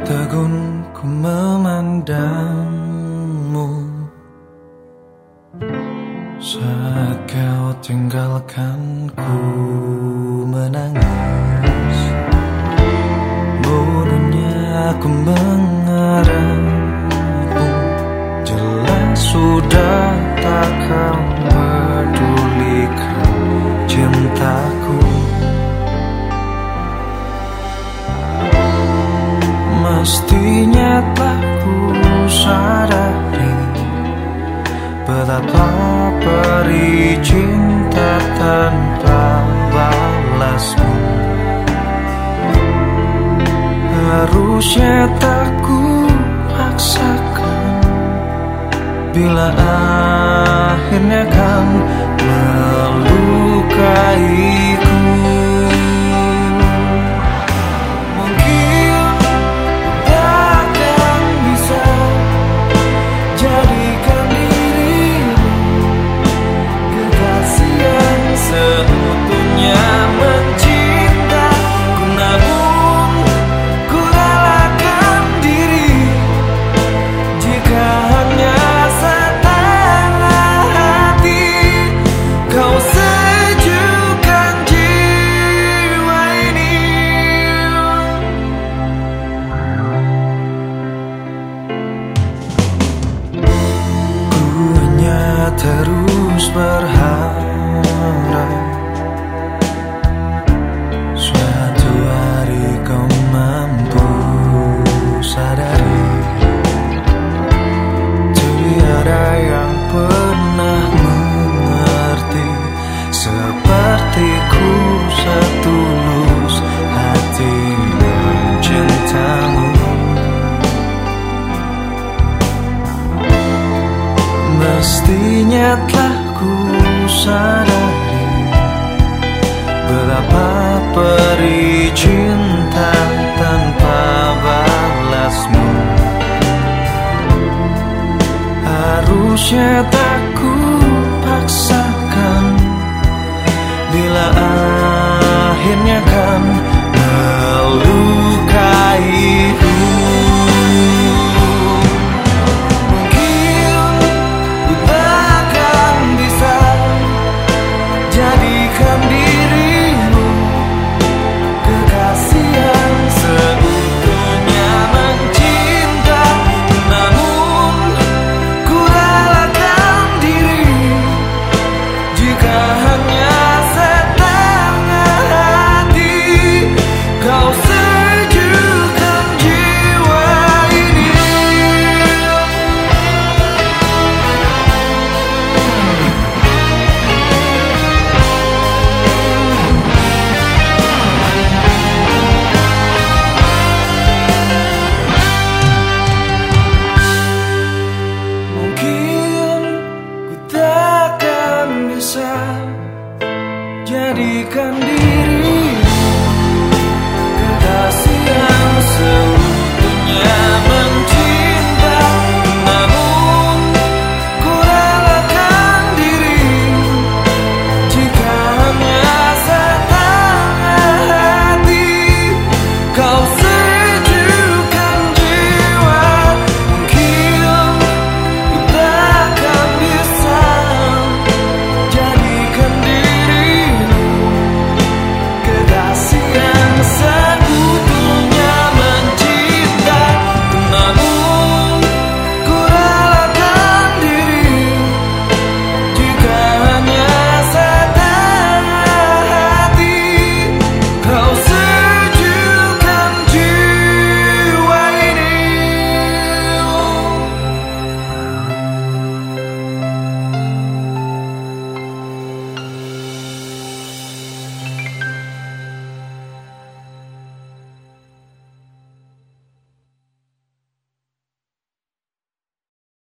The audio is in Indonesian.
Tegun ku memandangmu. Saat kau tinggalkan ku menangis Bodohnya aku mengharapmu Jelas sudah tak kau pedulikan cintaku Betapa perih cinta tanpa balasmu. Harusnya tak paksakan Bila akhirnya kan melukaiku terus berharap sadari peri perih cinta tanpa balasmu. Harusnya tak ku paksakan Bila akhirnya kami dirimu kekasih